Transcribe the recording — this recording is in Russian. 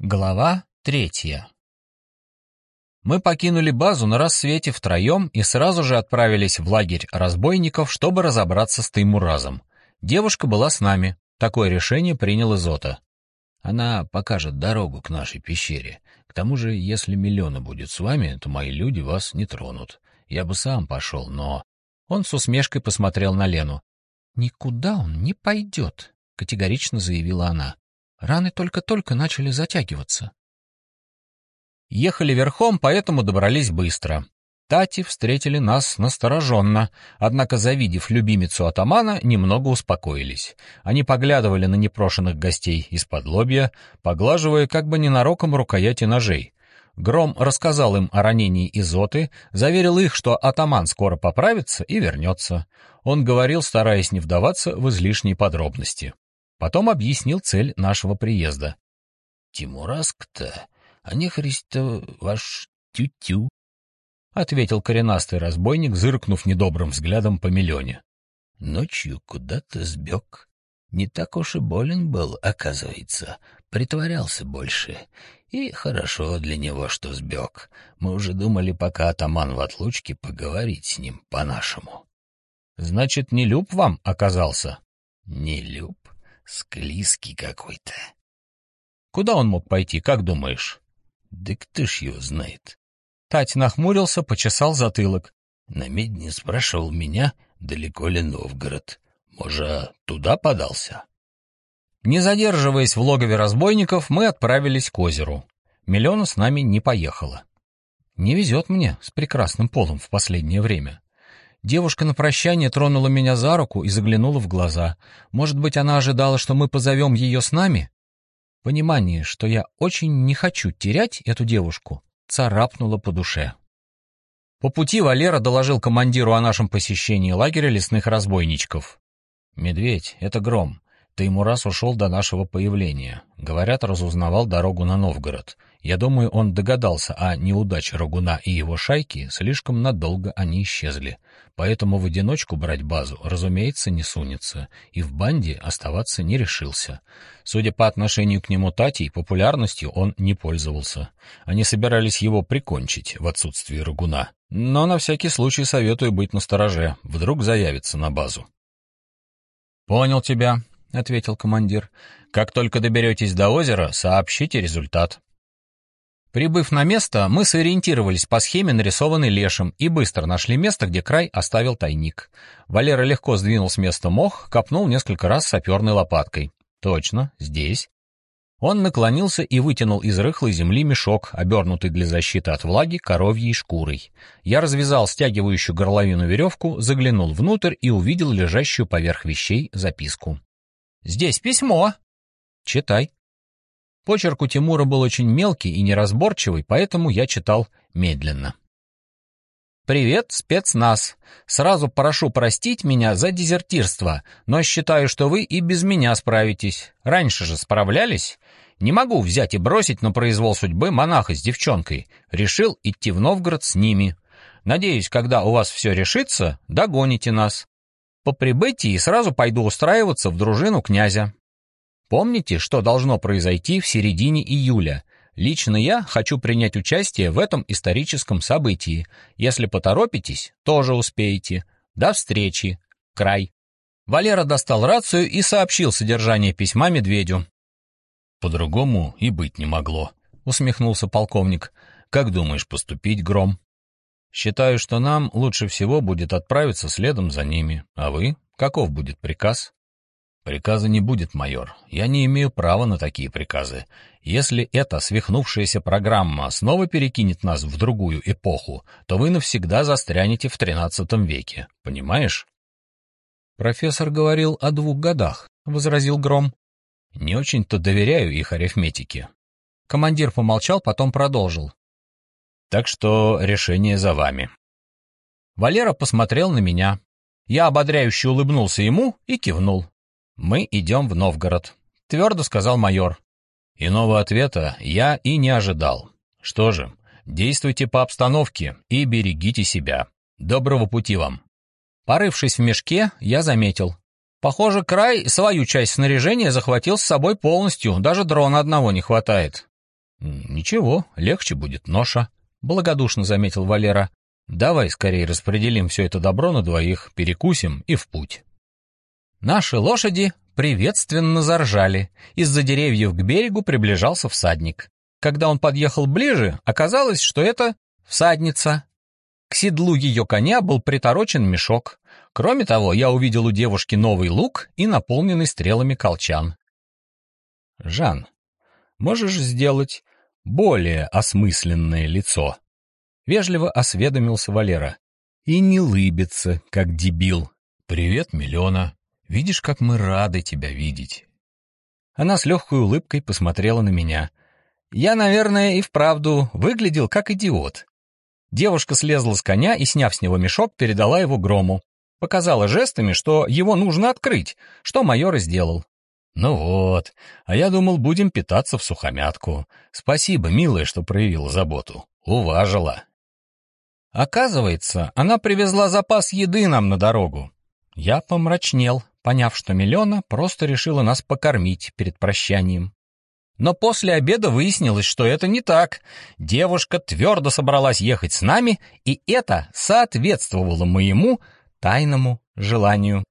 Глава третья Мы покинули базу на рассвете втроем и сразу же отправились в лагерь разбойников, чтобы разобраться с Таймуразом. Девушка была с нами. Такое решение принял Изота. Она покажет дорогу к нашей пещере. К тому же, если Миллиона будет с вами, то мои люди вас не тронут. Я бы сам пошел, но... Он с усмешкой посмотрел на Лену. «Никуда он не пойдет», — категорично заявила она. Раны только-только начали затягиваться. Ехали верхом, поэтому добрались быстро. Тати встретили нас настороженно, однако, завидев любимицу атамана, немного успокоились. Они поглядывали на непрошенных гостей из-под лобья, поглаживая как бы ненароком рукояти ножей. Гром рассказал им о ранении Изоты, заверил их, что атаман скоро поправится и вернется. Он говорил, стараясь не вдаваться в излишние подробности. Потом объяснил цель нашего приезда. — Тимураск-то, а не Христо ваш тю-тю, — ответил коренастый разбойник, зыркнув недобрым взглядом по миллионе. — Ночью куда-то сбег. Не так уж и болен был, оказывается. Притворялся больше. И хорошо для него, что сбег. Мы уже думали, пока атаман в отлучке, поговорить с ним по-нашему. — Значит, не люб вам оказался? — Не люб. Склизкий какой-то. Куда он мог пойти, как думаешь? Да кто ж его знает. Тать нахмурился, почесал затылок. На медне спрашивал меня, далеко ли Новгород. Может, туда подался? Не задерживаясь в логове разбойников, мы отправились к озеру. Миллиона с нами не поехала. Не везет мне с прекрасным полом в последнее время. Девушка на прощание тронула меня за руку и заглянула в глаза. Может быть, она ожидала, что мы позовем ее с нами? Понимание, что я очень не хочу терять эту девушку, царапнуло по душе. По пути Валера доложил командиру о нашем посещении лагеря лесных разбойничков. «Медведь — это гром. Раз ушел до нашего появления. Говорят, разузнавал дорогу на Новгород. Я думаю, он догадался о неудаче Рагуна и его шайки, слишком надолго они исчезли. Поэтому в одиночку брать базу, разумеется, не сунется, и в банде оставаться не решился. Судя по отношению к нему Татей, популярностью он не пользовался. Они собирались его прикончить в отсутствии Рагуна. Но на всякий случай советую быть настороже, вдруг заявится на базу. «Понял тебя», — ответил командир. «Как только доберетесь до озера, сообщите результат». Прибыв на место, мы сориентировались по схеме, нарисованной Лешем, и быстро нашли место, где край оставил тайник. Валера легко сдвинул с места мох, копнул несколько раз саперной лопаткой. Точно, здесь. Он наклонился и вытянул из рыхлой земли мешок, обернутый для защиты от влаги коровьей шкурой. Я развязал стягивающую горловину веревку, заглянул внутрь и увидел лежащую поверх вещей записку. «Здесь письмо!» «Читай», Почерк у Тимура был очень мелкий и неразборчивый, поэтому я читал медленно. «Привет, спецназ. Сразу прошу простить меня за дезертирство, но считаю, что вы и без меня справитесь. Раньше же справлялись. Не могу взять и бросить на произвол судьбы монаха с девчонкой. Решил идти в Новгород с ними. Надеюсь, когда у вас все решится, догоните нас. По прибытии сразу пойду устраиваться в дружину князя. Помните, что должно произойти в середине июля? Лично я хочу принять участие в этом историческом событии. Если поторопитесь, тоже успеете. До встречи. Край. Валера достал рацию и сообщил содержание письма медведю. «По-другому и быть не могло», — усмехнулся полковник. «Как думаешь поступить, Гром?» «Считаю, что нам лучше всего будет отправиться следом за ними. А вы? Каков будет приказ?» Приказа не будет, майор. Я не имею права на такие приказы. Если эта свихнувшаяся программа снова перекинет нас в другую эпоху, то вы навсегда застрянете в тринадцатом веке. Понимаешь? Профессор говорил о двух годах, возразил Гром. Не очень-то доверяю их арифметике. Командир помолчал, потом продолжил. Так что решение за вами. Валера посмотрел на меня. Я ободряюще улыбнулся ему и кивнул. «Мы идем в Новгород», — твердо сказал майор. Иного ответа я и не ожидал. Что же, действуйте по обстановке и берегите себя. Доброго пути вам. Порывшись в мешке, я заметил. Похоже, край свою часть снаряжения захватил с собой полностью, даже дрона одного не хватает. «Ничего, легче будет ноша», — благодушно заметил Валера. «Давай скорее распределим все это добро на двоих, перекусим и в путь». Наши лошади приветственно заржали. Из-за деревьев к берегу приближался всадник. Когда он подъехал ближе, оказалось, что это всадница. К седлу ее коня был приторочен мешок. Кроме того, я увидел у девушки новый лук и наполненный стрелами колчан. «Жан, можешь сделать более осмысленное лицо?» Вежливо осведомился Валера. «И не лыбится, как дебил. Привет, Милена. Видишь, как мы рады тебя видеть». Она с легкой улыбкой посмотрела на меня. Я, наверное, и вправду выглядел как идиот. Девушка слезла с коня и, сняв с него мешок, передала его Грому. Показала жестами, что его нужно открыть, что майор и сделал. «Ну вот, а я думал, будем питаться в сухомятку. Спасибо, милая, что проявила заботу. Уважила». Оказывается, она привезла запас еды нам на дорогу. Я помрачнел, поняв, что Миллиона просто решила нас покормить перед прощанием. Но после обеда выяснилось, что это не так. Девушка твердо собралась ехать с нами, и это соответствовало моему тайному желанию.